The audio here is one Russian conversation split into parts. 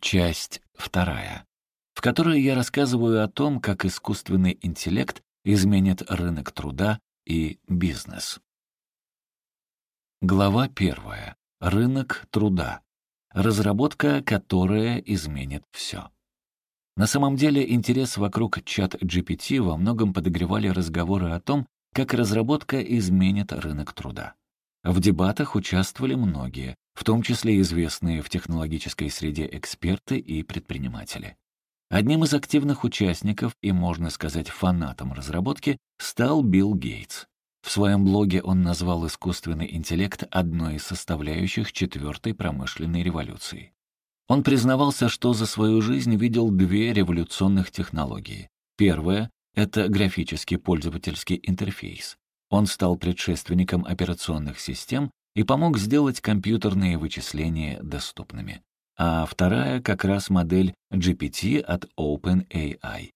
Часть вторая, в которой я рассказываю о том, как искусственный интеллект изменит рынок труда и бизнес. Глава первая. Рынок труда. Разработка, которая изменит все. На самом деле интерес вокруг чат GPT во многом подогревали разговоры о том, как разработка изменит рынок труда. В дебатах участвовали многие, в том числе известные в технологической среде эксперты и предприниматели. Одним из активных участников и, можно сказать, фанатом разработки стал Билл Гейтс. В своем блоге он назвал искусственный интеллект одной из составляющих четвертой промышленной революции. Он признавался, что за свою жизнь видел две революционных технологии. Первая — это графический пользовательский интерфейс. Он стал предшественником операционных систем и помог сделать компьютерные вычисления доступными. А вторая — как раз модель GPT от OpenAI.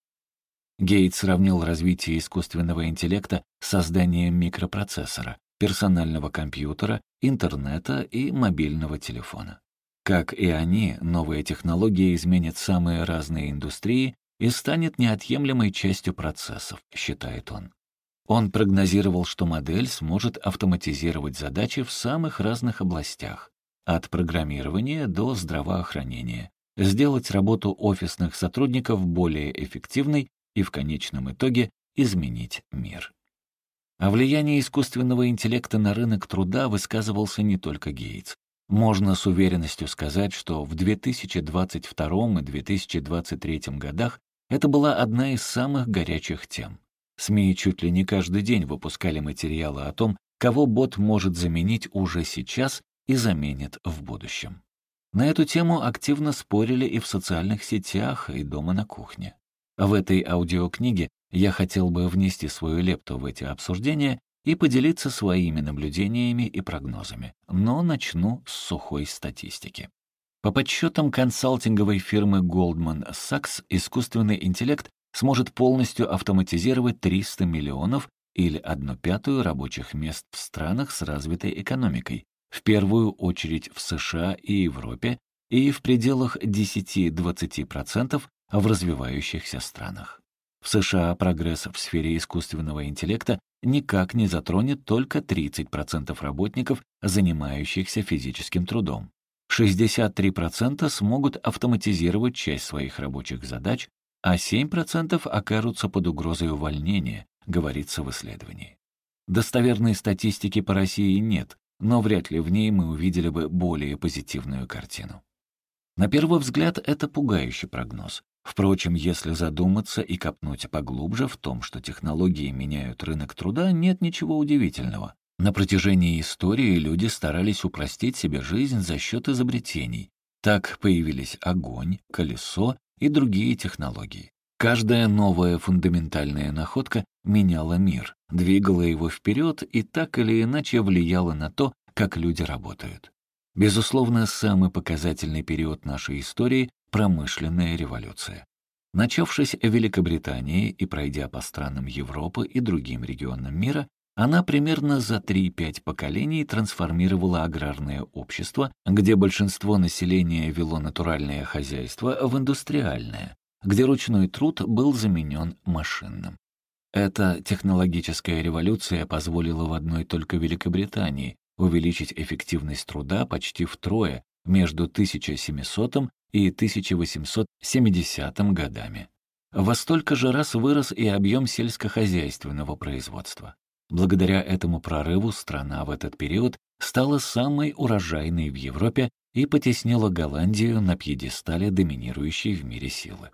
Гейтс сравнил развитие искусственного интеллекта с созданием микропроцессора, персонального компьютера, интернета и мобильного телефона. Как и они, новые технологии изменят самые разные индустрии и станет неотъемлемой частью процессов, считает он. Он прогнозировал, что модель сможет автоматизировать задачи в самых разных областях, от программирования до здравоохранения, сделать работу офисных сотрудников более эффективной и в конечном итоге изменить мир. О влиянии искусственного интеллекта на рынок труда высказывался не только Гейтс. Можно с уверенностью сказать, что в 2022 и 2023 годах это была одна из самых горячих тем. СМИ чуть ли не каждый день выпускали материалы о том, кого бот может заменить уже сейчас и заменит в будущем. На эту тему активно спорили и в социальных сетях, и дома на кухне. В этой аудиокниге я хотел бы внести свою лепту в эти обсуждения и поделиться своими наблюдениями и прогнозами, но начну с сухой статистики. По подсчетам консалтинговой фирмы Goldman Sachs, искусственный интеллект сможет полностью автоматизировать 300 миллионов или одну пятую рабочих мест в странах с развитой экономикой, в первую очередь в США и Европе, и в пределах 10-20% в развивающихся странах. В США прогресс в сфере искусственного интеллекта никак не затронет только 30% работников, занимающихся физическим трудом. 63% смогут автоматизировать часть своих рабочих задач, а 7% окажутся под угрозой увольнения, говорится в исследовании. Достоверной статистики по России нет, но вряд ли в ней мы увидели бы более позитивную картину. На первый взгляд это пугающий прогноз. Впрочем, если задуматься и копнуть поглубже в том, что технологии меняют рынок труда, нет ничего удивительного. На протяжении истории люди старались упростить себе жизнь за счет изобретений. Так появились огонь, колесо и другие технологии. Каждая новая фундаментальная находка меняла мир, двигала его вперед и так или иначе влияла на то, как люди работают. Безусловно, самый показательный период нашей истории промышленная революция. Начавшись в Великобритании и пройдя по странам Европы и другим регионам мира, она примерно за 3-5 поколений трансформировала аграрное общество, где большинство населения вело натуральное хозяйство, в индустриальное, где ручной труд был заменен машинным. Эта технологическая революция позволила в одной только Великобритании увеличить эффективность труда почти втрое между 1700 и 1870 годами. Во столько же раз вырос и объем сельскохозяйственного производства. Благодаря этому прорыву страна в этот период стала самой урожайной в Европе и потеснила Голландию на пьедестале доминирующей в мире силы.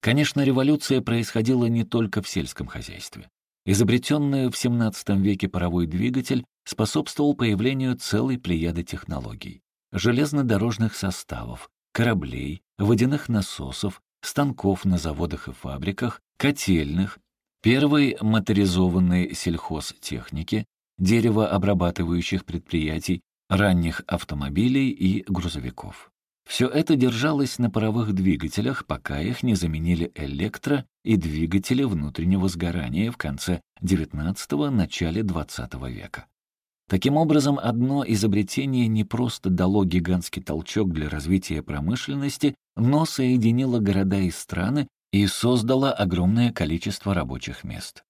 Конечно, революция происходила не только в сельском хозяйстве. Изобретенный в XVII веке паровой двигатель способствовал появлению целой плеяды технологий — железнодорожных составов, кораблей, водяных насосов, станков на заводах и фабриках, котельных, первой моторизованной сельхозтехники, деревообрабатывающих предприятий, ранних автомобилей и грузовиков. Все это держалось на паровых двигателях, пока их не заменили электро- и двигатели внутреннего сгорания в конце XIX – начале XX века. Таким образом, одно изобретение не просто дало гигантский толчок для развития промышленности, но соединило города и страны и создало огромное количество рабочих мест.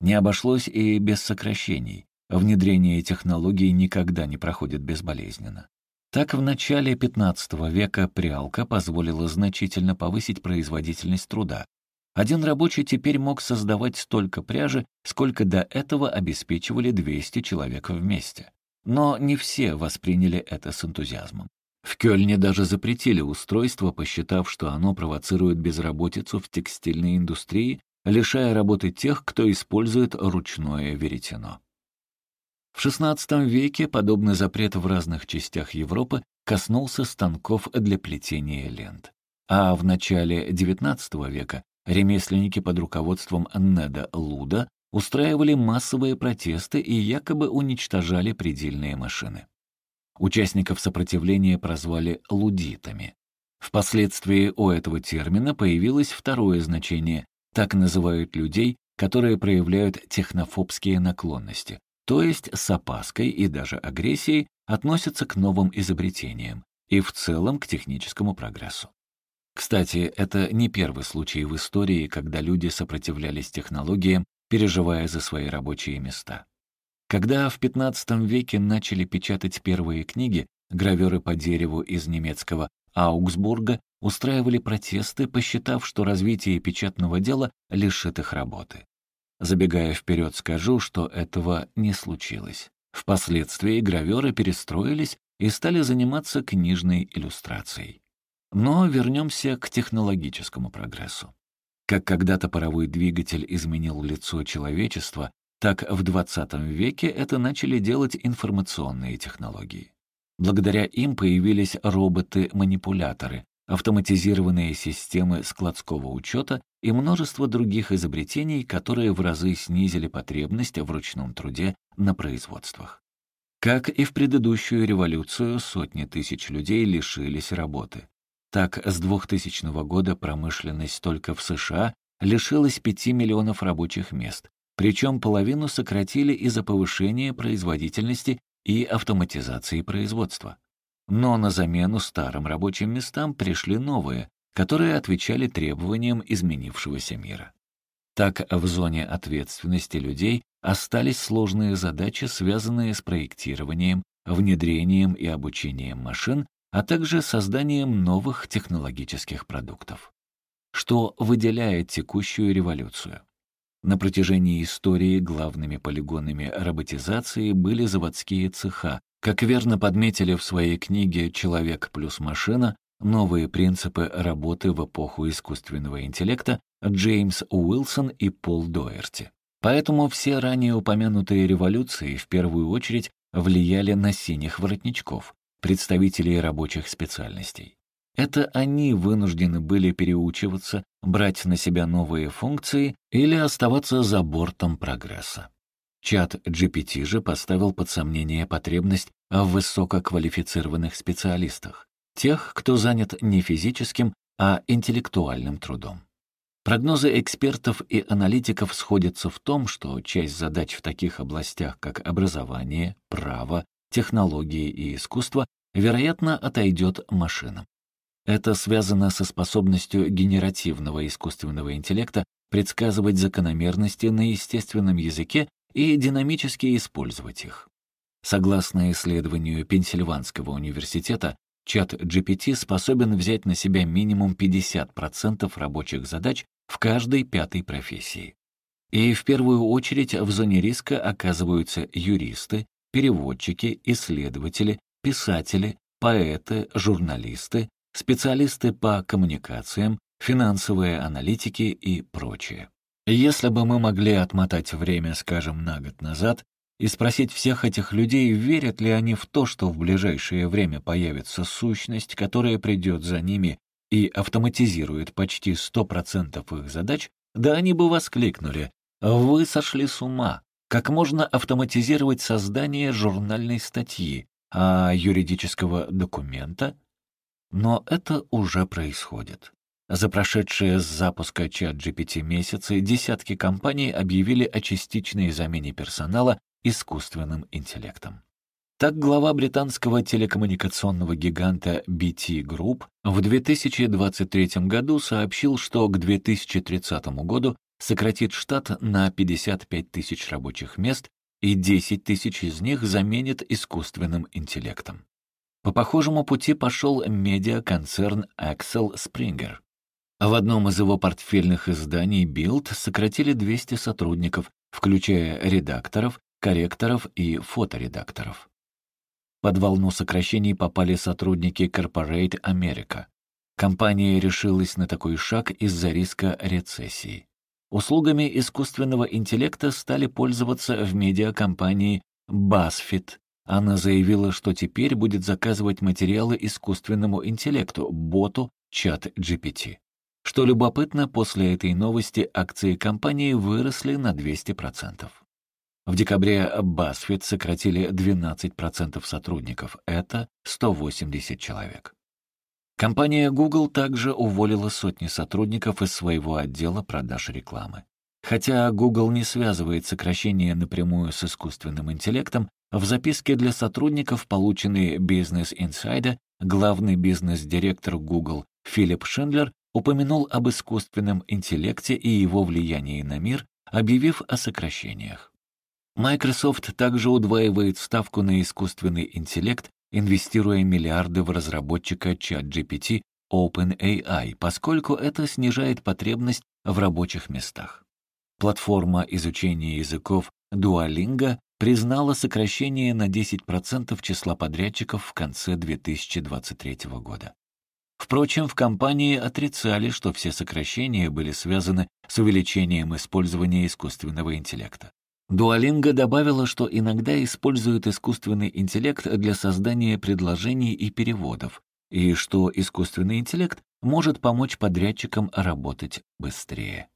Не обошлось и без сокращений. Внедрение технологий никогда не проходит безболезненно. Так, в начале XV века прялка позволила значительно повысить производительность труда. Один рабочий теперь мог создавать столько пряжи, сколько до этого обеспечивали 200 человек вместе. Но не все восприняли это с энтузиазмом. В Кёльне даже запретили устройство, посчитав, что оно провоцирует безработицу в текстильной индустрии, лишая работы тех, кто использует ручное веретено. В XVI веке подобный запрет в разных частях Европы коснулся станков для плетения лент. А в начале XIX века ремесленники под руководством Неда Луда устраивали массовые протесты и якобы уничтожали предельные машины. Участников сопротивления прозвали лудитами. Впоследствии у этого термина появилось второе значение. Так называют людей, которые проявляют технофобские наклонности, то есть с опаской и даже агрессией относятся к новым изобретениям и в целом к техническому прогрессу. Кстати, это не первый случай в истории, когда люди сопротивлялись технологиям, переживая за свои рабочие места. Когда в XV веке начали печатать первые книги, граверы по дереву из немецкого Аугсбурга устраивали протесты, посчитав, что развитие печатного дела лишит их работы. Забегая вперед, скажу, что этого не случилось. Впоследствии граверы перестроились и стали заниматься книжной иллюстрацией. Но вернемся к технологическому прогрессу. Как когда-то паровой двигатель изменил лицо человечества, так в XX веке это начали делать информационные технологии. Благодаря им появились роботы-манипуляторы, автоматизированные системы складского учета и множество других изобретений, которые в разы снизили потребность в ручном труде на производствах. Как и в предыдущую революцию, сотни тысяч людей лишились работы. Так, с 2000 года промышленность только в США лишилась 5 миллионов рабочих мест, причем половину сократили из-за повышения производительности и автоматизации производства. Но на замену старым рабочим местам пришли новые, которые отвечали требованиям изменившегося мира. Так, в зоне ответственности людей остались сложные задачи, связанные с проектированием, внедрением и обучением машин, а также созданием новых технологических продуктов. Что выделяет текущую революцию? На протяжении истории главными полигонами роботизации были заводские цеха, как верно подметили в своей книге «Человек плюс машина», Новые принципы работы в эпоху искусственного интеллекта Джеймс Уилсон и Пол Доерти. Поэтому все ранее упомянутые революции в первую очередь влияли на синих воротничков, представителей рабочих специальностей. Это они вынуждены были переучиваться, брать на себя новые функции или оставаться за бортом прогресса. Чат GPT же поставил под сомнение потребность в высококвалифицированных специалистах тех, кто занят не физическим, а интеллектуальным трудом. Прогнозы экспертов и аналитиков сходятся в том, что часть задач в таких областях, как образование, право, технологии и искусство, вероятно, отойдет машинам. Это связано со способностью генеративного искусственного интеллекта предсказывать закономерности на естественном языке и динамически использовать их. Согласно исследованию Пенсильванского университета, Чат GPT способен взять на себя минимум 50% рабочих задач в каждой пятой профессии. И в первую очередь в зоне риска оказываются юристы, переводчики, исследователи, писатели, поэты, журналисты, специалисты по коммуникациям, финансовые аналитики и прочее. Если бы мы могли отмотать время, скажем, на год назад, и спросить всех этих людей, верят ли они в то, что в ближайшее время появится сущность, которая придет за ними и автоматизирует почти 100% их задач, да они бы воскликнули «Вы сошли с ума! Как можно автоматизировать создание журнальной статьи, а юридического документа?» Но это уже происходит. За прошедшие с запуска чат GPT месяцы десятки компаний объявили о частичной замене персонала искусственным интеллектом. Так глава британского телекоммуникационного гиганта BT Group в 2023 году сообщил, что к 2030 году сократит штат на 55 тысяч рабочих мест и 10 тысяч из них заменит искусственным интеллектом. По похожему пути пошел медиаконцерн Axel Springer. В одном из его портфельных изданий Bild сократили 200 сотрудников, включая редакторов, корректоров и фоторедакторов. Под волну сокращений попали сотрудники Corporate America. Компания решилась на такой шаг из-за риска рецессии. Услугами искусственного интеллекта стали пользоваться в медиакомпании BuzzFeed. Она заявила, что теперь будет заказывать материалы искусственному интеллекту, боту чат GPT. Что любопытно, после этой новости акции компании выросли на 200%. В декабре BuzzFeed сократили 12% сотрудников, это 180 человек. Компания Google также уволила сотни сотрудников из своего отдела продаж рекламы. Хотя Google не связывает сокращение напрямую с искусственным интеллектом, в записке для сотрудников, полученной Business Insider, главный бизнес-директор Google Филипп Шиндлер упомянул об искусственном интеллекте и его влиянии на мир, объявив о сокращениях. Microsoft также удваивает ставку на искусственный интеллект, инвестируя миллиарды в разработчика ChatGPT OpenAI, поскольку это снижает потребность в рабочих местах. Платформа изучения языков Duolingo признала сокращение на 10% числа подрядчиков в конце 2023 года. Впрочем, в компании отрицали, что все сокращения были связаны с увеличением использования искусственного интеллекта. Дуалинго добавила, что иногда использует искусственный интеллект для создания предложений и переводов, и что искусственный интеллект может помочь подрядчикам работать быстрее.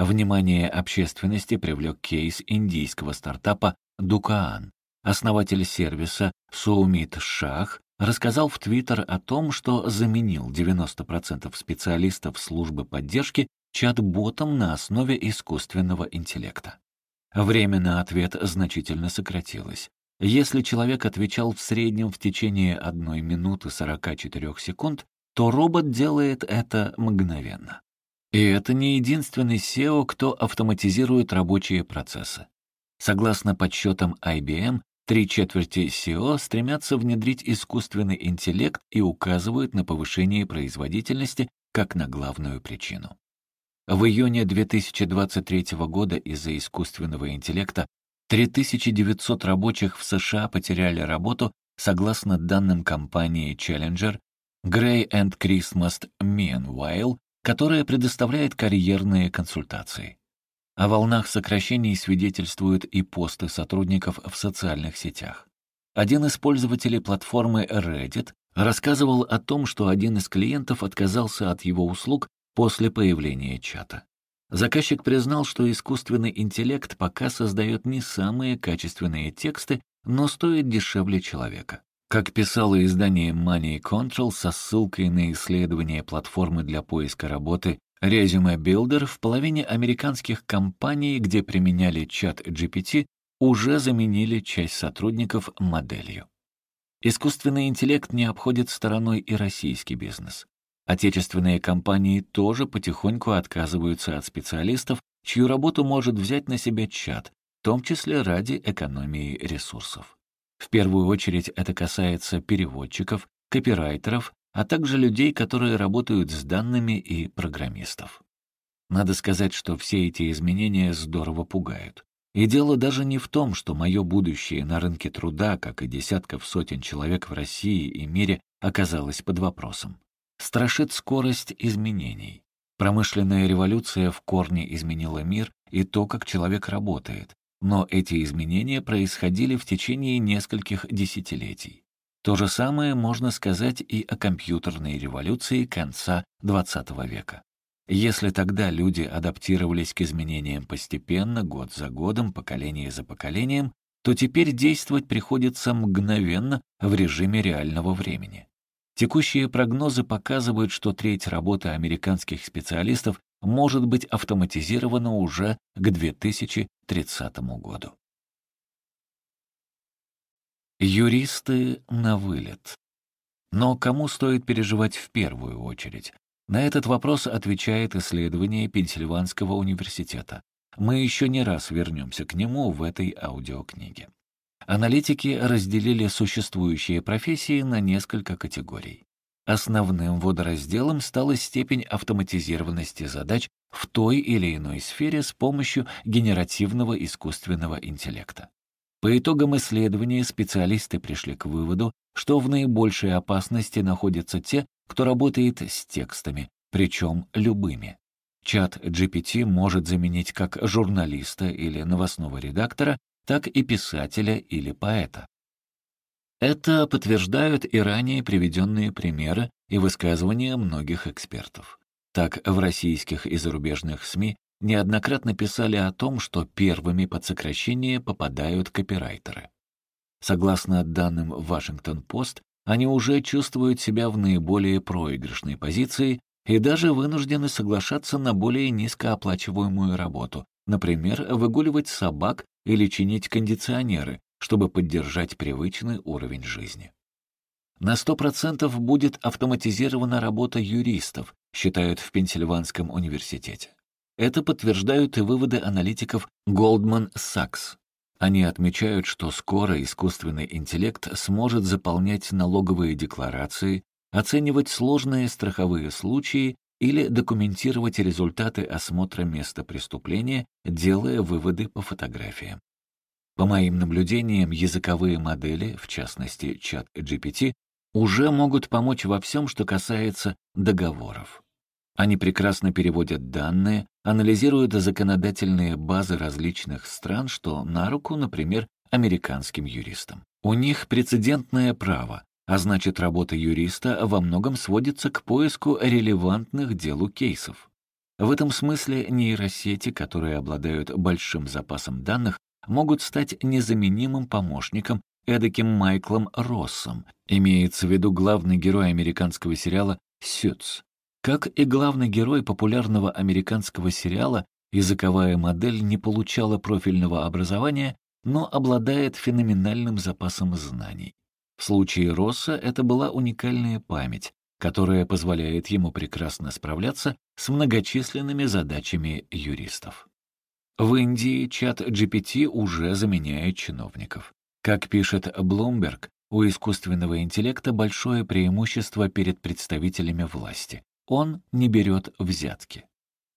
Внимание общественности привлек кейс индийского стартапа Дукаан. Основатель сервиса Суумит Шах рассказал в Твиттер о том, что заменил 90% специалистов службы поддержки чат-ботом на основе искусственного интеллекта. Время на ответ значительно сократилось. Если человек отвечал в среднем в течение 1 минуты 44 секунд, то робот делает это мгновенно. И это не единственный SEO, кто автоматизирует рабочие процессы. Согласно подсчетам IBM, три четверти SEO стремятся внедрить искусственный интеллект и указывают на повышение производительности как на главную причину. В июне 2023 года из-за искусственного интеллекта 3900 рабочих в США потеряли работу, согласно данным компании Challenger, Gray and Christmas Meanwhile, которая предоставляет карьерные консультации. О волнах сокращений свидетельствуют и посты сотрудников в социальных сетях. Один из пользователей платформы Reddit рассказывал о том, что один из клиентов отказался от его услуг после появления чата. Заказчик признал, что искусственный интеллект пока создает не самые качественные тексты, но стоит дешевле человека. Как писало издание Money Control со ссылкой на исследование платформы для поиска работы Resume Builder, в половине американских компаний, где применяли чат GPT, уже заменили часть сотрудников моделью. Искусственный интеллект не обходит стороной и российский бизнес. Отечественные компании тоже потихоньку отказываются от специалистов, чью работу может взять на себя чат, в том числе ради экономии ресурсов. В первую очередь это касается переводчиков, копирайтеров, а также людей, которые работают с данными и программистов. Надо сказать, что все эти изменения здорово пугают. И дело даже не в том, что мое будущее на рынке труда, как и десятков сотен человек в России и мире, оказалось под вопросом страшит скорость изменений. Промышленная революция в корне изменила мир и то, как человек работает, но эти изменения происходили в течение нескольких десятилетий. То же самое можно сказать и о компьютерной революции конца XX века. Если тогда люди адаптировались к изменениям постепенно, год за годом, поколение за поколением, то теперь действовать приходится мгновенно в режиме реального времени. Текущие прогнозы показывают, что треть работы американских специалистов может быть автоматизирована уже к 2030 году. Юристы на вылет. Но кому стоит переживать в первую очередь? На этот вопрос отвечает исследование Пенсильванского университета. Мы еще не раз вернемся к нему в этой аудиокниге. Аналитики разделили существующие профессии на несколько категорий. Основным водоразделом стала степень автоматизированности задач в той или иной сфере с помощью генеративного искусственного интеллекта. По итогам исследования специалисты пришли к выводу, что в наибольшей опасности находятся те, кто работает с текстами, причем любыми. Чат GPT может заменить как журналиста или новостного редактора, так и писателя или поэта. Это подтверждают и ранее приведенные примеры и высказывания многих экспертов. Так, в российских и зарубежных СМИ неоднократно писали о том, что первыми под сокращение попадают копирайтеры. Согласно данным Вашингтон-Пост, они уже чувствуют себя в наиболее проигрышной позиции и даже вынуждены соглашаться на более низкооплачиваемую работу, например, выгуливать собак или чинить кондиционеры, чтобы поддержать привычный уровень жизни. На 100% будет автоматизирована работа юристов, считают в Пенсильванском университете. Это подтверждают и выводы аналитиков Goldman Sachs. Они отмечают, что скоро искусственный интеллект сможет заполнять налоговые декларации, оценивать сложные страховые случаи или документировать результаты осмотра места преступления, делая выводы по фотографиям. По моим наблюдениям, языковые модели, в частности чат GPT, уже могут помочь во всем, что касается договоров. Они прекрасно переводят данные, анализируют законодательные базы различных стран, что на руку, например, американским юристам. У них прецедентное право, а значит, работа юриста во многом сводится к поиску релевантных делу кейсов. В этом смысле нейросети, которые обладают большим запасом данных, могут стать незаменимым помощником эдаким Майклом Россом, имеется в виду главный герой американского сериала «Сюц». Как и главный герой популярного американского сериала, языковая модель не получала профильного образования, но обладает феноменальным запасом знаний. В случае Росса это была уникальная память, которая позволяет ему прекрасно справляться с многочисленными задачами юристов. В Индии чат GPT уже заменяет чиновников. Как пишет Bloomberg, у искусственного интеллекта большое преимущество перед представителями власти. Он не берет взятки.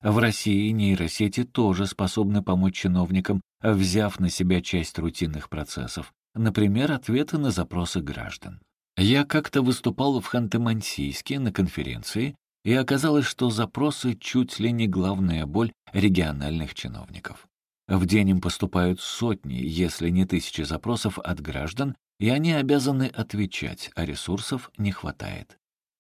В России нейросети тоже способны помочь чиновникам, взяв на себя часть рутинных процессов, Например, ответы на запросы граждан. Я как-то выступал в Ханты-Мансийске на конференции, и оказалось, что запросы чуть ли не главная боль региональных чиновников. В день им поступают сотни, если не тысячи запросов от граждан, и они обязаны отвечать, а ресурсов не хватает.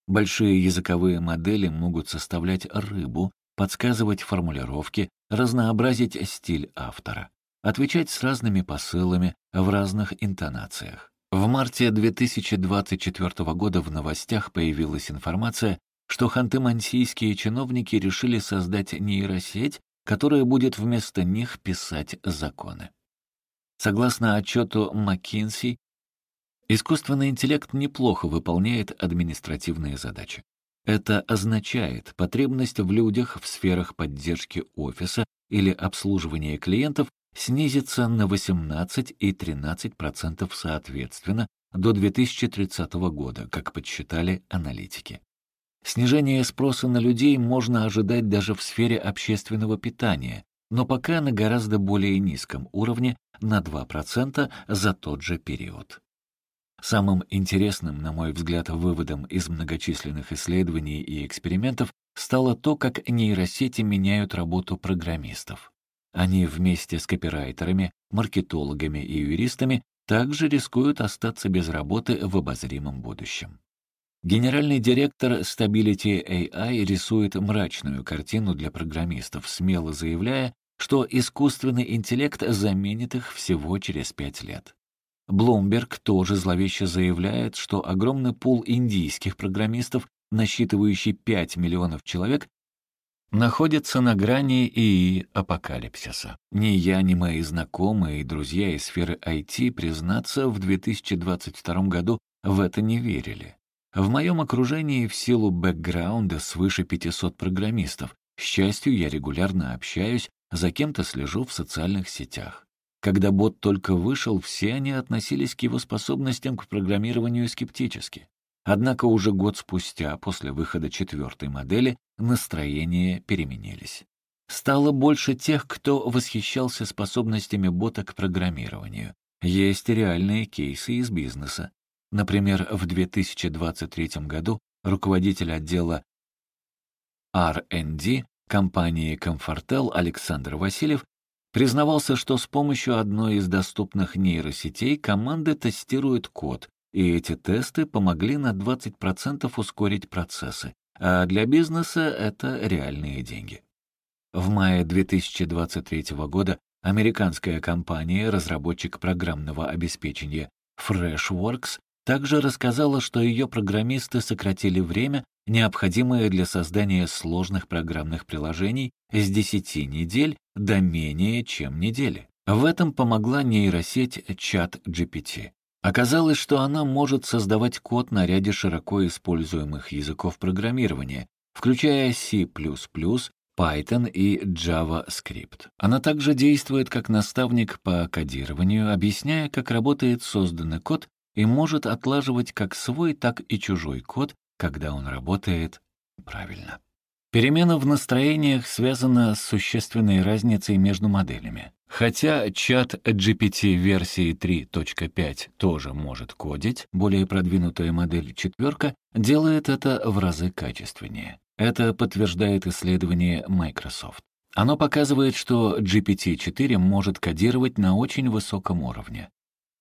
Большие языковые модели могут составлять рыбу, подсказывать формулировки, разнообразить стиль автора отвечать с разными посылами в разных интонациях. В марте 2024 года в новостях появилась информация, что ханты-мансийские чиновники решили создать нейросеть, которая будет вместо них писать законы. Согласно отчету McKinsey, искусственный интеллект неплохо выполняет административные задачи. Это означает потребность в людях в сферах поддержки офиса или обслуживания клиентов снизится на 18 и 13% соответственно до 2030 года, как подсчитали аналитики. Снижение спроса на людей можно ожидать даже в сфере общественного питания, но пока на гораздо более низком уровне, на 2% за тот же период. Самым интересным, на мой взгляд, выводом из многочисленных исследований и экспериментов стало то, как нейросети меняют работу программистов. Они вместе с копирайтерами, маркетологами и юристами также рискуют остаться без работы в обозримом будущем. Генеральный директор Stability AI рисует мрачную картину для программистов, смело заявляя, что искусственный интеллект заменит их всего через пять лет. Bloomberg тоже зловеще заявляет, что огромный пул индийских программистов, насчитывающий 5 миллионов человек, находится на грани и апокалипсиса. Ни я, ни мои знакомые и друзья из сферы IT, признаться, в 2022 году в это не верили. В моем окружении в силу бэкграунда свыше 500 программистов. Счастью, я регулярно общаюсь, за кем-то слежу в социальных сетях. Когда бот только вышел, все они относились к его способностям к программированию скептически. Однако уже год спустя, после выхода четвертой модели, настроения переменились. Стало больше тех, кто восхищался способностями бота к программированию. Есть реальные кейсы из бизнеса. Например, в 2023 году руководитель отдела R&D компании Comfortel Александр Васильев признавался, что с помощью одной из доступных нейросетей команды тестируют код, и эти тесты помогли на 20% ускорить процессы, а для бизнеса это реальные деньги. В мае 2023 года американская компания, разработчик программного обеспечения Freshworks, также рассказала, что ее программисты сократили время, необходимое для создания сложных программных приложений, с 10 недель до менее чем недели. В этом помогла нейросеть ChatGPT. Оказалось, что она может создавать код на ряде широко используемых языков программирования, включая C++, Python и JavaScript. Она также действует как наставник по кодированию, объясняя, как работает созданный код и может отлаживать как свой, так и чужой код, когда он работает правильно. Перемена в настроениях связана с существенной разницей между моделями. Хотя чат GPT версии 3.5 тоже может кодить, более продвинутая модель четверка делает это в разы качественнее. Это подтверждает исследование Microsoft. Оно показывает, что GPT-4 может кодировать на очень высоком уровне.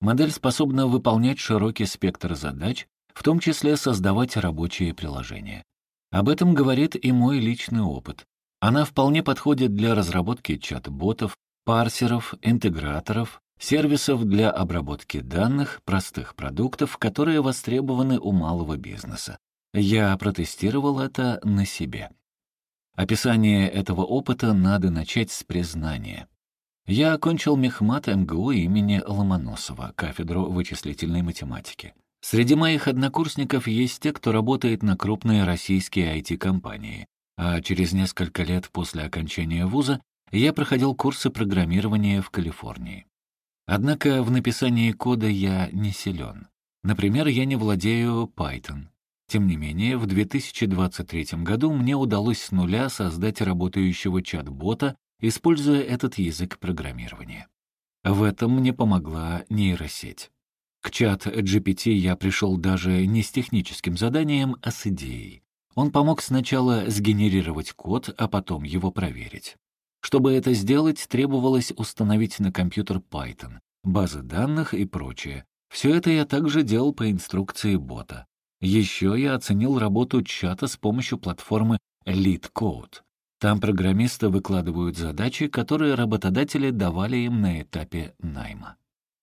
Модель способна выполнять широкий спектр задач, в том числе создавать рабочие приложения. Об этом говорит и мой личный опыт. Она вполне подходит для разработки чат-ботов, парсеров, интеграторов, сервисов для обработки данных, простых продуктов, которые востребованы у малого бизнеса. Я протестировал это на себе. Описание этого опыта надо начать с признания. Я окончил мехмат МГУ имени Ломоносова, кафедру вычислительной математики. Среди моих однокурсников есть те, кто работает на крупные российские IT-компании, а через несколько лет после окончания вуза я проходил курсы программирования в Калифорнии. Однако в написании кода я не силен. Например, я не владею Python. Тем не менее, в 2023 году мне удалось с нуля создать работающего чат-бота, используя этот язык программирования. В этом мне помогла нейросеть. К чат GPT я пришел даже не с техническим заданием, а с идеей. Он помог сначала сгенерировать код, а потом его проверить. Чтобы это сделать, требовалось установить на компьютер Python, базы данных и прочее. Все это я также делал по инструкции бота. Еще я оценил работу чата с помощью платформы LeetCode. Там программисты выкладывают задачи, которые работодатели давали им на этапе найма.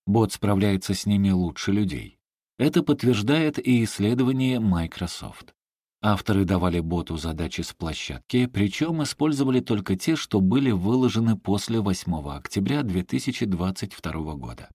Бот справляется с ними лучше людей. Это подтверждает и исследование Microsoft. Авторы давали боту задачи с площадки, причем использовали только те, что были выложены после 8 октября 2022 года.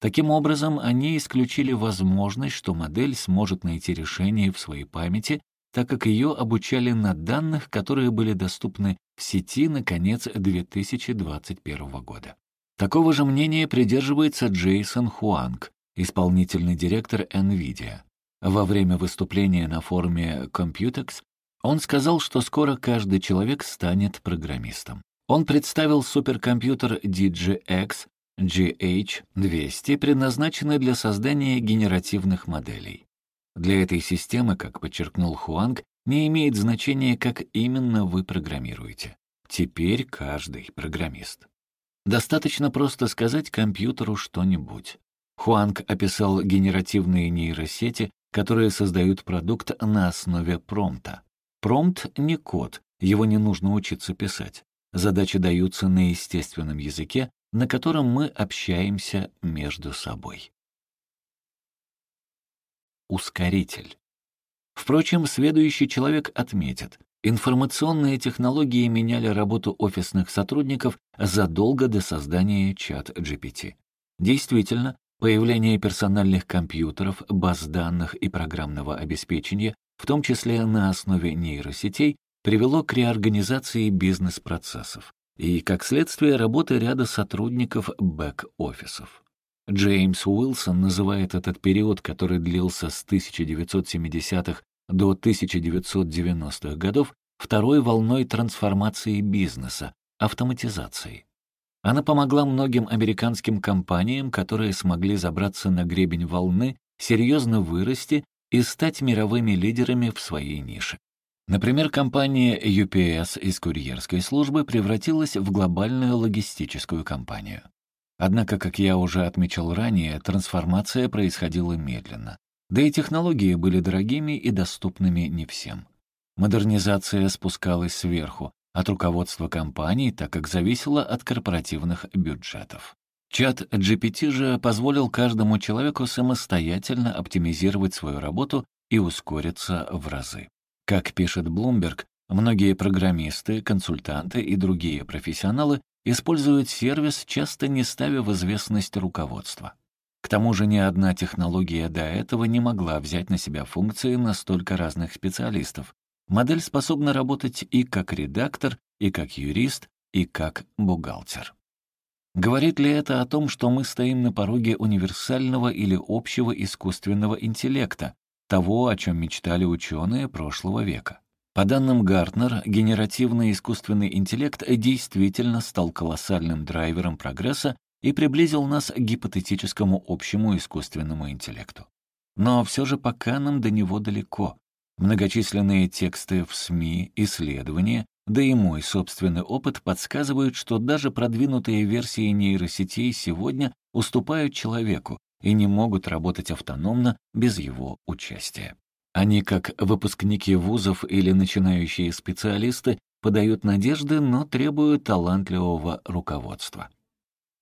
Таким образом, они исключили возможность, что модель сможет найти решение в своей памяти так как ее обучали на данных, которые были доступны в сети на конец 2021 года. Такого же мнения придерживается Джейсон Хуанг, исполнительный директор NVIDIA. Во время выступления на форуме Computex он сказал, что скоро каждый человек станет программистом. Он представил суперкомпьютер DGX GH200, предназначенный для создания генеративных моделей. Для этой системы, как подчеркнул Хуанг, не имеет значения, как именно вы программируете. Теперь каждый программист. Достаточно просто сказать компьютеру что-нибудь. Хуанг описал генеративные нейросети, которые создают продукт на основе промпта. Промпт — не код, его не нужно учиться писать. Задачи даются на естественном языке, на котором мы общаемся между собой ускоритель. Впрочем, следующий человек отметит, Информационные технологии меняли работу офисных сотрудников задолго до создания чат GPT. Действительно, появление персональных компьютеров, баз данных и программного обеспечения, в том числе на основе нейросетей, привело к реорганизации бизнес-процессов и, как следствие, работы ряда сотрудников бэк-офисов. Джеймс Уилсон называет этот период, который длился с 1970-х до 1990-х годов второй волной трансформации бизнеса, автоматизации. Она помогла многим американским компаниям, которые смогли забраться на гребень волны, серьезно вырасти и стать мировыми лидерами в своей нише. Например, компания UPS из курьерской службы превратилась в глобальную логистическую компанию. Однако, как я уже отмечал ранее, трансформация происходила медленно. Да и технологии были дорогими и доступными не всем. Модернизация спускалась сверху, от руководства компаний, так как зависела от корпоративных бюджетов. Чат GPT же позволил каждому человеку самостоятельно оптимизировать свою работу и ускориться в разы. Как пишет Bloomberg, многие программисты, консультанты и другие профессионалы используют сервис, часто не ставя в известность руководства. К тому же ни одна технология до этого не могла взять на себя функции настолько разных специалистов. Модель способна работать и как редактор, и как юрист, и как бухгалтер. Говорит ли это о том, что мы стоим на пороге универсального или общего искусственного интеллекта, того, о чем мечтали ученые прошлого века? По данным Гартнер, генеративный искусственный интеллект действительно стал колоссальным драйвером прогресса и приблизил нас к гипотетическому общему искусственному интеллекту. Но все же пока нам до него далеко. Многочисленные тексты в СМИ, исследования, да и мой собственный опыт подсказывают, что даже продвинутые версии нейросетей сегодня уступают человеку и не могут работать автономно без его участия. Они, как выпускники вузов или начинающие специалисты, подают надежды, но требуют талантливого руководства.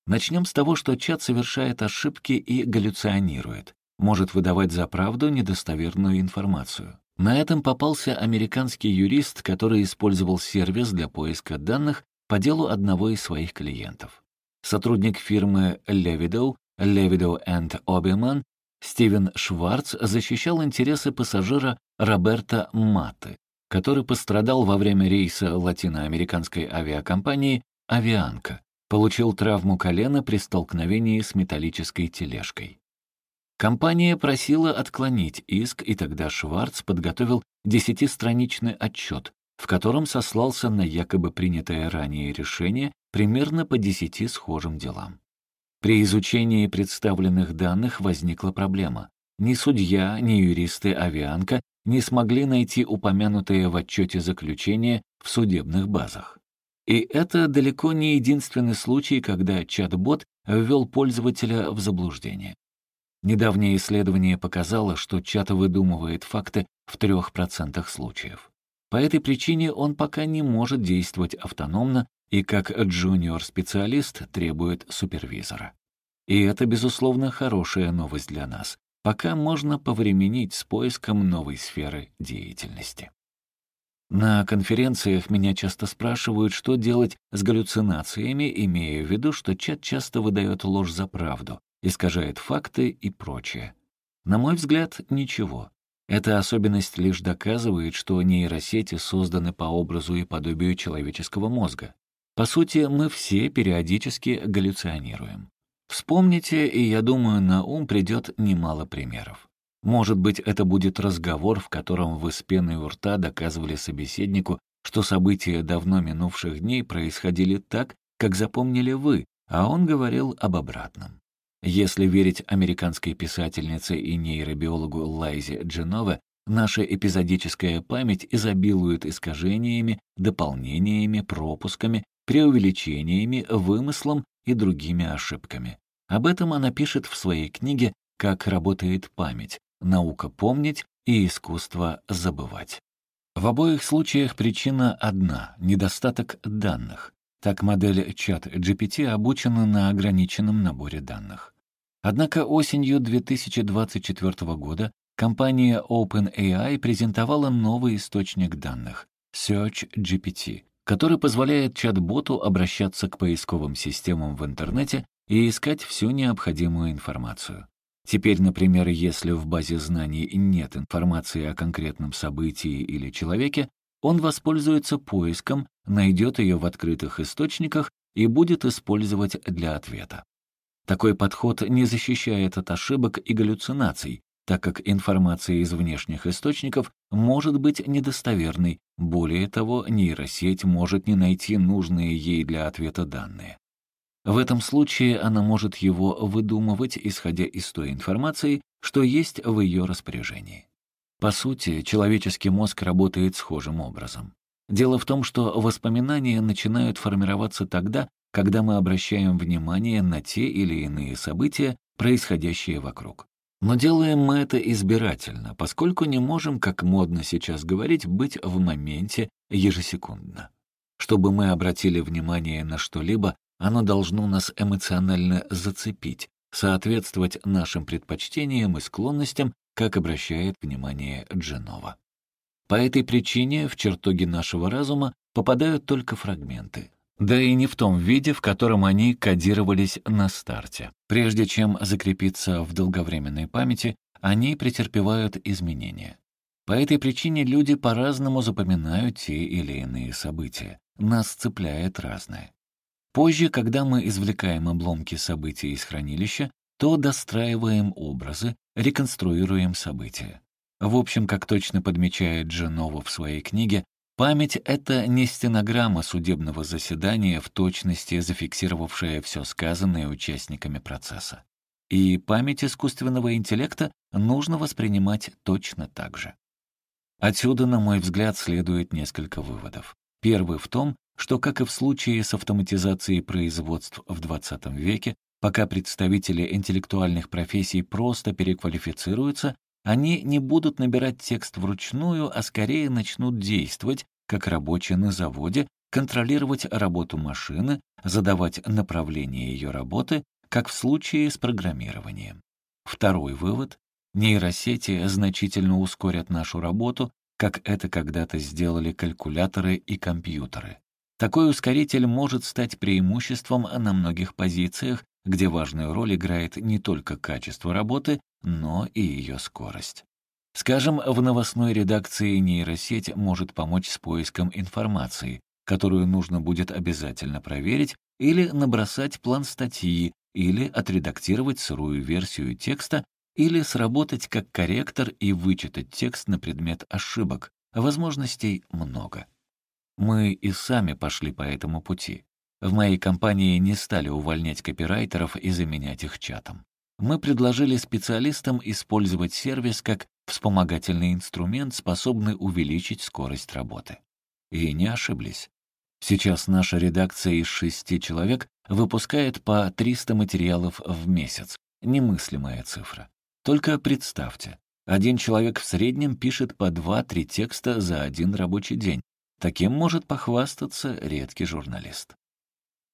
Начнем с того, что чат совершает ошибки и галлюционирует, может выдавать за правду недостоверную информацию. На этом попался американский юрист, который использовал сервис для поиска данных по делу одного из своих клиентов. Сотрудник фирмы Levido, Levido Obiman, Стивен Шварц защищал интересы пассажира Роберта Маты, который пострадал во время рейса латиноамериканской авиакомпании «Авианка», получил травму колена при столкновении с металлической тележкой. Компания просила отклонить иск, и тогда Шварц подготовил десятистраничный отчет, в котором сослался на якобы принятое ранее решение примерно по десяти схожим делам. При изучении представленных данных возникла проблема. Ни судья, ни юристы авианка не смогли найти упомянутые в отчете заключения в судебных базах. И это далеко не единственный случай, когда чат-бот ввел пользователя в заблуждение. Недавнее исследование показало, что чат выдумывает факты в 3% случаев. По этой причине он пока не может действовать автономно и как джуниор-специалист требует супервизора. И это, безусловно, хорошая новость для нас. Пока можно повременить с поиском новой сферы деятельности. На конференциях меня часто спрашивают, что делать с галлюцинациями, имея в виду, что чат часто выдает ложь за правду, искажает факты и прочее. На мой взгляд, ничего. Эта особенность лишь доказывает, что нейросети созданы по образу и подобию человеческого мозга. По сути, мы все периодически галлюционируем. Вспомните, и я думаю, на ум придет немало примеров. Может быть, это будет разговор, в котором вы с пеной у рта доказывали собеседнику, что события давно минувших дней происходили так, как запомнили вы, а он говорил об обратном. Если верить американской писательнице и нейробиологу Лайзе Дженове, наша эпизодическая память изобилует искажениями, дополнениями, пропусками, преувеличениями, вымыслом и другими ошибками. Об этом она пишет в своей книге «Как работает память», наука помнить и искусство забывать. В обоих случаях причина одна — недостаток данных. Так модель чат GPT обучена на ограниченном наборе данных. Однако осенью 2024 года компания OpenAI презентовала новый источник данных Search GPT, который позволяет чат-боту обращаться к поисковым системам в интернете и искать всю необходимую информацию. Теперь, например, если в базе знаний нет информации о конкретном событии или человеке, он воспользуется поиском, найдет ее в открытых источниках и будет использовать для ответа. Такой подход не защищает от ошибок и галлюцинаций, так как информация из внешних источников может быть недостоверной, более того, нейросеть может не найти нужные ей для ответа данные. В этом случае она может его выдумывать, исходя из той информации, что есть в ее распоряжении. По сути, человеческий мозг работает схожим образом. Дело в том, что воспоминания начинают формироваться тогда, когда мы обращаем внимание на те или иные события, происходящие вокруг. Но делаем мы это избирательно, поскольку не можем, как модно сейчас говорить, быть в моменте ежесекундно. Чтобы мы обратили внимание на что-либо, оно должно нас эмоционально зацепить, соответствовать нашим предпочтениям и склонностям, как обращает внимание Дженова. По этой причине в чертоги нашего разума попадают только фрагменты. Да и не в том виде, в котором они кодировались на старте. Прежде чем закрепиться в долговременной памяти, они претерпевают изменения. По этой причине люди по-разному запоминают те или иные события. Нас цепляет разное. Позже, когда мы извлекаем обломки событий из хранилища, то достраиваем образы, реконструируем события. В общем, как точно подмечает Дженова в своей книге, память — это не стенограмма судебного заседания, в точности зафиксировавшая все сказанное участниками процесса. И память искусственного интеллекта нужно воспринимать точно так же. Отсюда, на мой взгляд, следует несколько выводов. Первый в том, что, как и в случае с автоматизацией производств в XX веке, пока представители интеллектуальных профессий просто переквалифицируются, они не будут набирать текст вручную, а скорее начнут действовать, как рабочие на заводе, контролировать работу машины, задавать направление ее работы, как в случае с программированием. Второй вывод — нейросети значительно ускорят нашу работу, как это когда-то сделали калькуляторы и компьютеры. Такой ускоритель может стать преимуществом на многих позициях, где важную роль играет не только качество работы, но и ее скорость. Скажем, в новостной редакции нейросеть может помочь с поиском информации, которую нужно будет обязательно проверить, или набросать план статьи, или отредактировать сырую версию текста, или сработать как корректор и вычитать текст на предмет ошибок. Возможностей много. Мы и сами пошли по этому пути. В моей компании не стали увольнять копирайтеров и заменять их чатом. Мы предложили специалистам использовать сервис как вспомогательный инструмент, способный увеличить скорость работы. И не ошиблись. Сейчас наша редакция из шести человек выпускает по 300 материалов в месяц. Немыслимая цифра. Только представьте, один человек в среднем пишет по 2-3 текста за один рабочий день. Таким может похвастаться редкий журналист.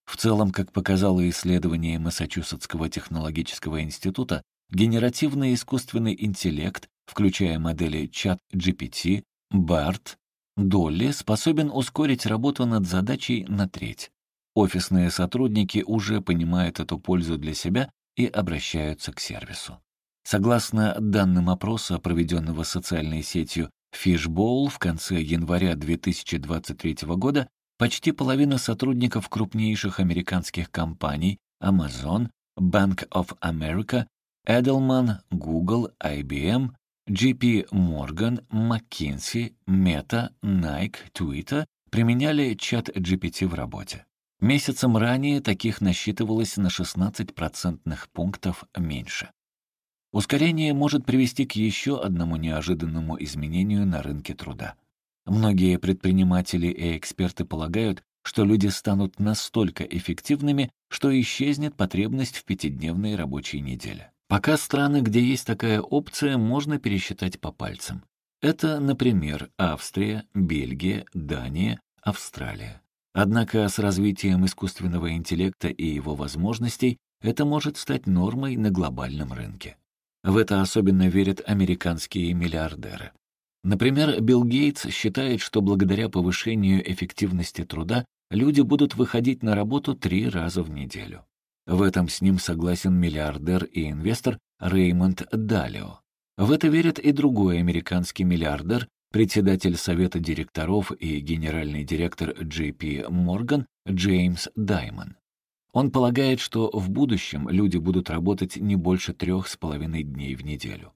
В целом, как показало исследование Массачусетского технологического института, генеративный искусственный интеллект, включая модели Chat-GPT, BART, Dolly, способен ускорить работу над задачей на треть. Офисные сотрудники уже понимают эту пользу для себя и обращаются к сервису. Согласно данным опроса, проведенного социальной сетью Fishbowl в конце января 2023 года почти половина сотрудников крупнейших американских компаний Amazon, Bank of America, Edelman, Google, IBM, JP Morgan, McKinsey, Meta, Nike, Twitter применяли чат GPT в работе. Месяцем ранее таких насчитывалось на 16 процентных пунктов меньше. Ускорение может привести к еще одному неожиданному изменению на рынке труда. Многие предприниматели и эксперты полагают, что люди станут настолько эффективными, что исчезнет потребность в пятидневной рабочей неделе. Пока страны, где есть такая опция, можно пересчитать по пальцам. Это, например, Австрия, Бельгия, Дания, Австралия. Однако с развитием искусственного интеллекта и его возможностей это может стать нормой на глобальном рынке. В это особенно верят американские миллиардеры. Например, Билл Гейтс считает, что благодаря повышению эффективности труда люди будут выходить на работу три раза в неделю. В этом с ним согласен миллиардер и инвестор Реймонд Далио. В это верит и другой американский миллиардер, председатель совета директоров и генеральный директор JP Morgan Джеймс Даймон. Он полагает, что в будущем люди будут работать не больше трех с половиной дней в неделю.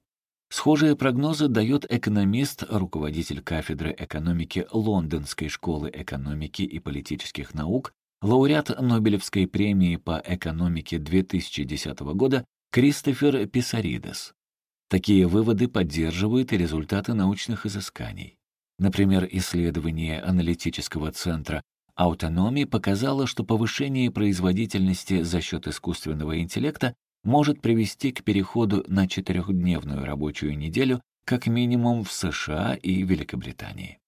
Схожие прогнозы дает экономист, руководитель кафедры экономики Лондонской школы экономики и политических наук, лауреат Нобелевской премии по экономике 2010 года Кристофер Писаридес. Такие выводы поддерживают и результаты научных изысканий. Например, исследование аналитического центра Autonomy показало, что повышение производительности за счет искусственного интеллекта может привести к переходу на четырехдневную рабочую неделю как минимум в США и Великобритании.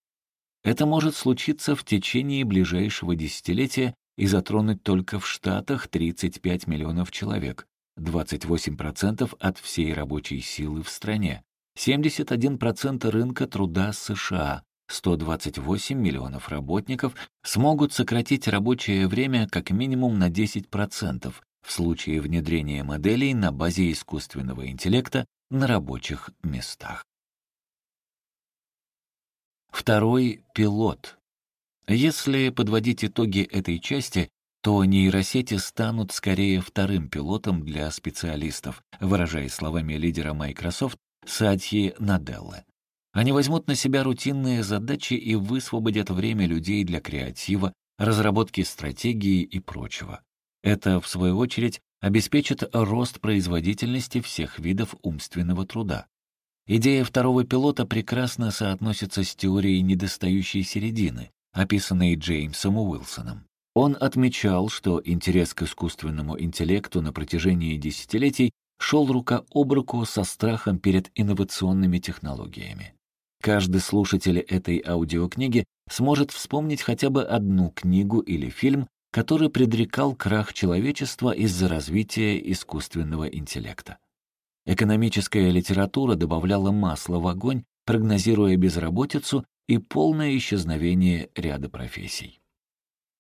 Это может случиться в течение ближайшего десятилетия и затронуть только в Штатах 35 миллионов человек, 28% от всей рабочей силы в стране, 71% рынка труда США, 128 миллионов работников смогут сократить рабочее время как минимум на 10% в случае внедрения моделей на базе искусственного интеллекта на рабочих местах. Второй — пилот. Если подводить итоги этой части, то нейросети станут скорее вторым пилотом для специалистов, выражаясь словами лидера Microsoft Сатьи Наделлы. Они возьмут на себя рутинные задачи и высвободят время людей для креатива, разработки стратегии и прочего. Это, в свою очередь, обеспечит рост производительности всех видов умственного труда. Идея второго пилота прекрасно соотносится с теорией недостающей середины, описанной Джеймсом Уилсоном. Он отмечал, что интерес к искусственному интеллекту на протяжении десятилетий шел рука об руку со страхом перед инновационными технологиями. Каждый слушатель этой аудиокниги сможет вспомнить хотя бы одну книгу или фильм, который предрекал крах человечества из-за развития искусственного интеллекта. Экономическая литература добавляла масло в огонь, прогнозируя безработицу и полное исчезновение ряда профессий.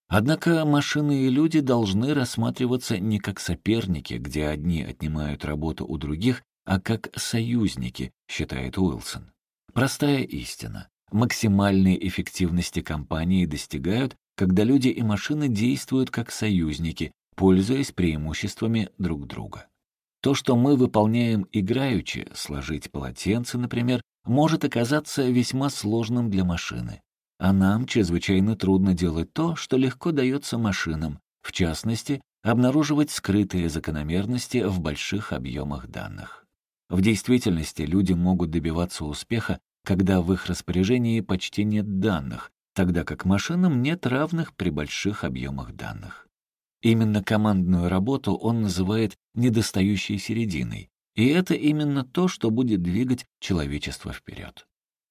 Однако машины и люди должны рассматриваться не как соперники, где одни отнимают работу у других, а как союзники, считает Уилсон. Простая истина. Максимальной эффективности компании достигают, когда люди и машины действуют как союзники, пользуясь преимуществами друг друга. То, что мы выполняем играючи, сложить полотенце, например, может оказаться весьма сложным для машины. А нам чрезвычайно трудно делать то, что легко дается машинам, в частности, обнаруживать скрытые закономерности в больших объемах данных. В действительности люди могут добиваться успеха, когда в их распоряжении почти нет данных, тогда как машинам нет равных при больших объемах данных. Именно командную работу он называет недостающей серединой, и это именно то, что будет двигать человечество вперед.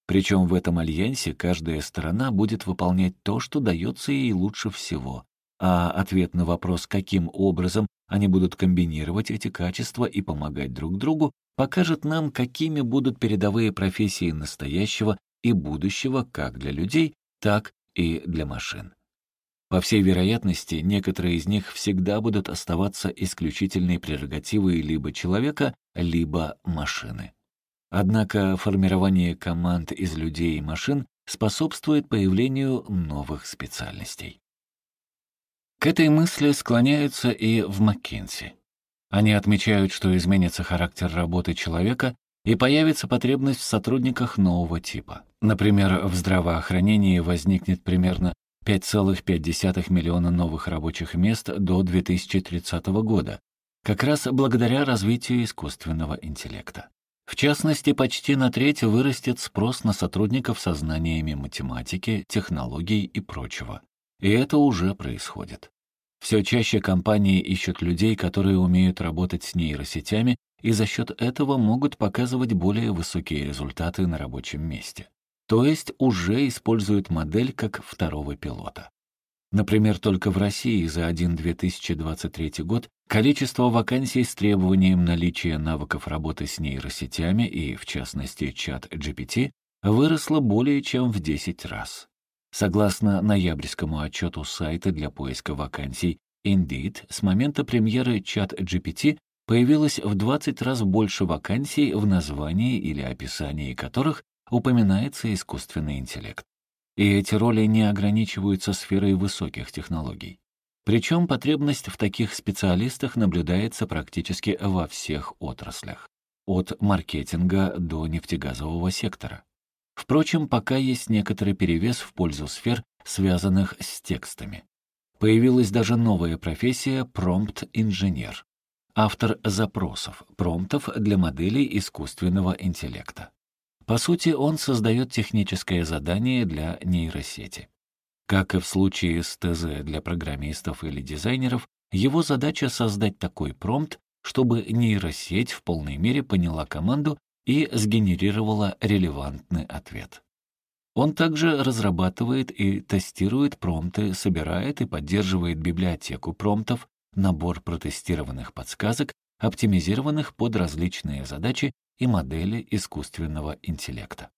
Причем в этом альянсе каждая сторона будет выполнять то, что дается ей лучше всего, а ответ на вопрос, каким образом они будут комбинировать эти качества и помогать друг другу, покажет нам, какими будут передовые профессии настоящего и будущего как для людей, так и для машин. По всей вероятности, некоторые из них всегда будут оставаться исключительной прерогативой либо человека, либо машины. Однако формирование команд из людей и машин способствует появлению новых специальностей. К этой мысли склоняются и в Маккинси. Они отмечают, что изменится характер работы человека и появится потребность в сотрудниках нового типа. Например, в здравоохранении возникнет примерно 5,5 миллиона новых рабочих мест до 2030 года, как раз благодаря развитию искусственного интеллекта. В частности, почти на треть вырастет спрос на сотрудников со знаниями математики, технологий и прочего. И это уже происходит. Все чаще компании ищут людей, которые умеют работать с нейросетями и за счет этого могут показывать более высокие результаты на рабочем месте. То есть уже используют модель как второго пилота. Например, только в России за один 2023 год количество вакансий с требованием наличия навыков работы с нейросетями и, в частности, чат GPT выросла более чем в 10 раз. Согласно ноябрьскому отчету сайта для поиска вакансий Indeed, с момента премьеры чат GPT появилось в 20 раз больше вакансий, в названии или описании которых упоминается искусственный интеллект. И эти роли не ограничиваются сферой высоких технологий. Причем потребность в таких специалистах наблюдается практически во всех отраслях, от маркетинга до нефтегазового сектора. Впрочем, пока есть некоторый перевес в пользу сфер, связанных с текстами. Появилась даже новая профессия промпт-инженер. Автор запросов, промптов для моделей искусственного интеллекта. По сути, он создает техническое задание для нейросети. Как и в случае с ТЗ для программистов или дизайнеров, его задача создать такой промпт, чтобы нейросеть в полной мере поняла команду и сгенерировала релевантный ответ. Он также разрабатывает и тестирует промпты, собирает и поддерживает библиотеку промптов, набор протестированных подсказок, оптимизированных под различные задачи и модели искусственного интеллекта.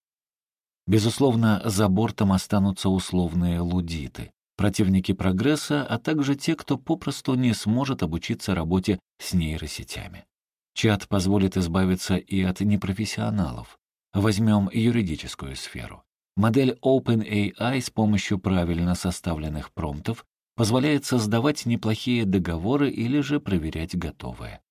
Безусловно, за бортом останутся условные лудиты, противники прогресса, а также те, кто попросту не сможет обучиться работе с нейросетями. Чат позволит избавиться и от непрофессионалов. Возьмем юридическую сферу. Модель OpenAI с помощью правильно составленных промптов позволяет создавать неплохие договоры или же проверять готовые.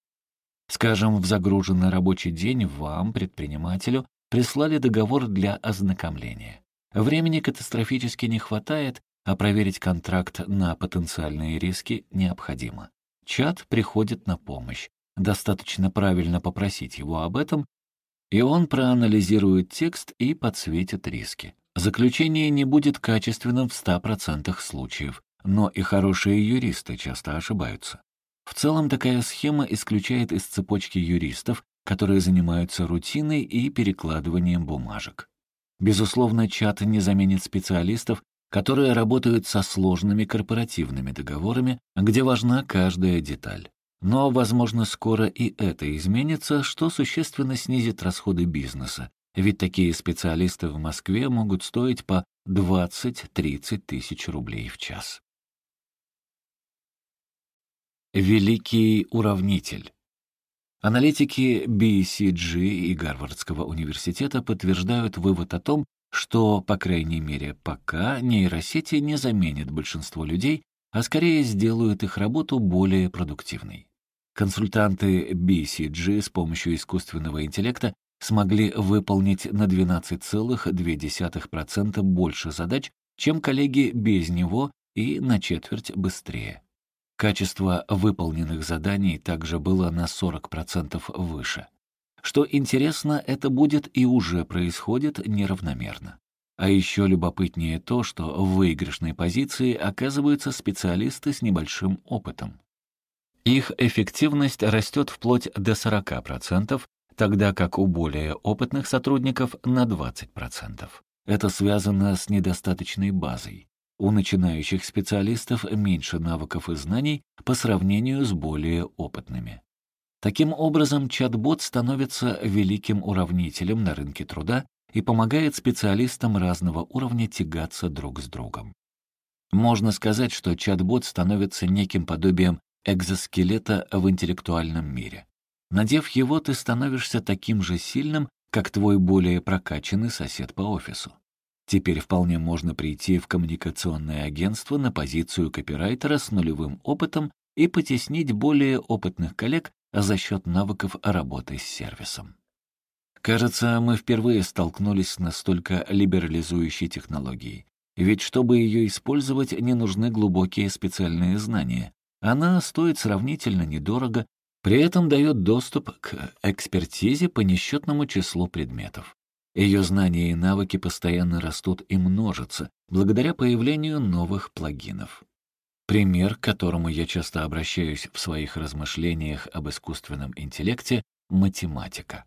Скажем, в загруженный рабочий день вам, предпринимателю, прислали договор для ознакомления. Времени катастрофически не хватает, а проверить контракт на потенциальные риски необходимо. Чат приходит на помощь. Достаточно правильно попросить его об этом, и он проанализирует текст и подсветит риски. Заключение не будет качественным в 100% случаев, но и хорошие юристы часто ошибаются. В целом такая схема исключает из цепочки юристов которые занимаются рутиной и перекладыванием бумажек. Безусловно, чат не заменит специалистов, которые работают со сложными корпоративными договорами, где важна каждая деталь. Но, возможно, скоро и это изменится, что существенно снизит расходы бизнеса, ведь такие специалисты в Москве могут стоить по 20-30 тысяч рублей в час. Великий уравнитель Аналитики BCG и Гарвардского университета подтверждают вывод о том, что, по крайней мере, пока нейросети не заменят большинство людей, а скорее сделают их работу более продуктивной. Консультанты BCG с помощью искусственного интеллекта смогли выполнить на 12,2% больше задач, чем коллеги без него и на четверть быстрее. Качество выполненных заданий также было на 40% выше. Что интересно, это будет и уже происходит неравномерно. А еще любопытнее то, что в выигрышной позиции оказываются специалисты с небольшим опытом. Их эффективность растет вплоть до 40%, тогда как у более опытных сотрудников на 20%. Это связано с недостаточной базой. У начинающих специалистов меньше навыков и знаний по сравнению с более опытными. Таким образом, чат-бот становится великим уравнителем на рынке труда и помогает специалистам разного уровня тягаться друг с другом. Можно сказать, что чат-бот становится неким подобием экзоскелета в интеллектуальном мире. Надев его, ты становишься таким же сильным, как твой более прокачанный сосед по офису. Теперь вполне можно прийти в коммуникационное агентство на позицию копирайтера с нулевым опытом и потеснить более опытных коллег за счет навыков работы с сервисом. Кажется, мы впервые столкнулись с настолько либерализующей технологией. Ведь чтобы ее использовать, не нужны глубокие специальные знания. Она стоит сравнительно недорого, при этом дает доступ к экспертизе по несчетному числу предметов. Ее знания и навыки постоянно растут и множатся благодаря появлению новых плагинов. Пример, к которому я часто обращаюсь в своих размышлениях об искусственном интеллекте — математика.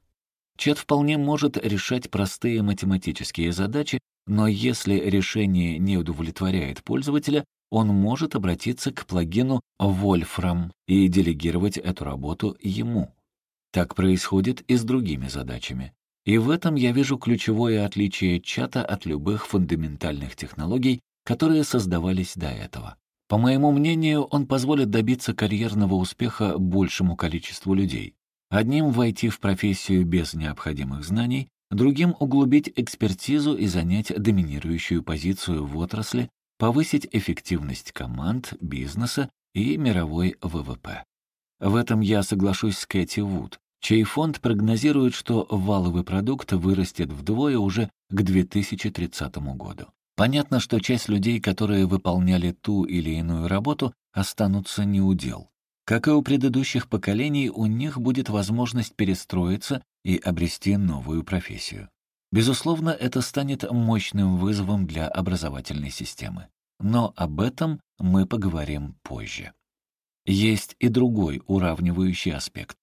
Чат вполне может решать простые математические задачи, но если решение не удовлетворяет пользователя, он может обратиться к плагину Wolfram и делегировать эту работу ему. Так происходит и с другими задачами. И в этом я вижу ключевое отличие чата от любых фундаментальных технологий, которые создавались до этого. По моему мнению, он позволит добиться карьерного успеха большему количеству людей. Одним войти в профессию без необходимых знаний, другим углубить экспертизу и занять доминирующую позицию в отрасли, повысить эффективность команд, бизнеса и мировой ВВП. В этом я соглашусь с Кэти Вуд, чей фонд прогнозирует, что валовый продукт вырастет вдвое уже к 2030 году. Понятно, что часть людей, которые выполняли ту или иную работу, останутся не у дел. Как и у предыдущих поколений, у них будет возможность перестроиться и обрести новую профессию. Безусловно, это станет мощным вызовом для образовательной системы. Но об этом мы поговорим позже. Есть и другой уравнивающий аспект.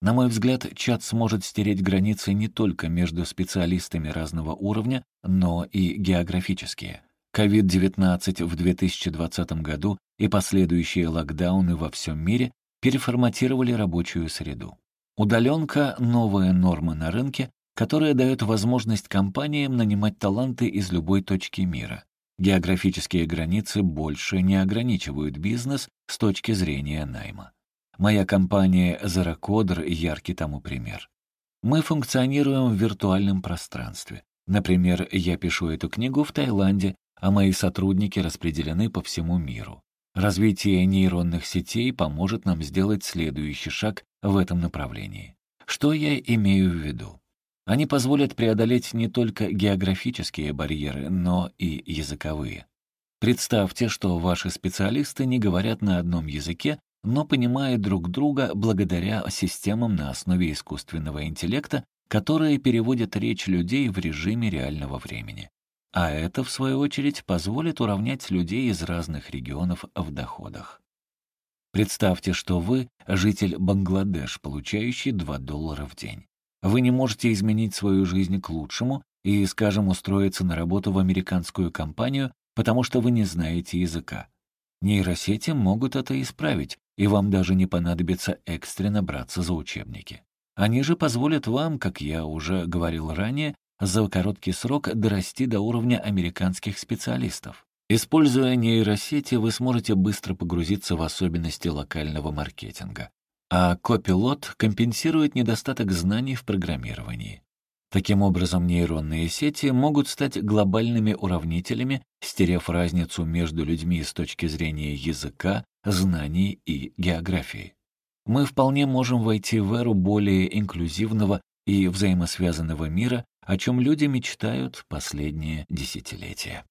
На мой взгляд, чат сможет стереть границы не только между специалистами разного уровня, но и географические. COVID-19 в 2020 году и последующие локдауны во всем мире переформатировали рабочую среду. Удаленка — новая норма на рынке, которая дает возможность компаниям нанимать таланты из любой точки мира. Географические границы больше не ограничивают бизнес с точки зрения найма. Моя компания Zerocodr — яркий тому пример. Мы функционируем в виртуальном пространстве. Например, я пишу эту книгу в Таиланде, а мои сотрудники распределены по всему миру. Развитие нейронных сетей поможет нам сделать следующий шаг в этом направлении. Что я имею в виду? Они позволят преодолеть не только географические барьеры, но и языковые. Представьте, что ваши специалисты не говорят на одном языке, но понимают друг друга благодаря системам на основе искусственного интеллекта, которые переводят речь людей в режиме реального времени. А это, в свою очередь, позволит уравнять людей из разных регионов в доходах. Представьте, что вы — житель Бангладеш, получающий 2 доллара в день. Вы не можете изменить свою жизнь к лучшему и, скажем, устроиться на работу в американскую компанию, потому что вы не знаете языка. Нейросети могут это исправить, и вам даже не понадобится экстренно браться за учебники. Они же позволят вам, как я уже говорил ранее, за короткий срок дорасти до уровня американских специалистов. Используя нейросети, вы сможете быстро погрузиться в особенности локального маркетинга. А Copilot компенсирует недостаток знаний в программировании. Таким образом, нейронные сети могут стать глобальными уравнителями, стерев разницу между людьми с точки зрения языка, знаний и географии. Мы вполне можем войти в эру более инклюзивного и взаимосвязанного мира, о чем люди мечтают последние десятилетия.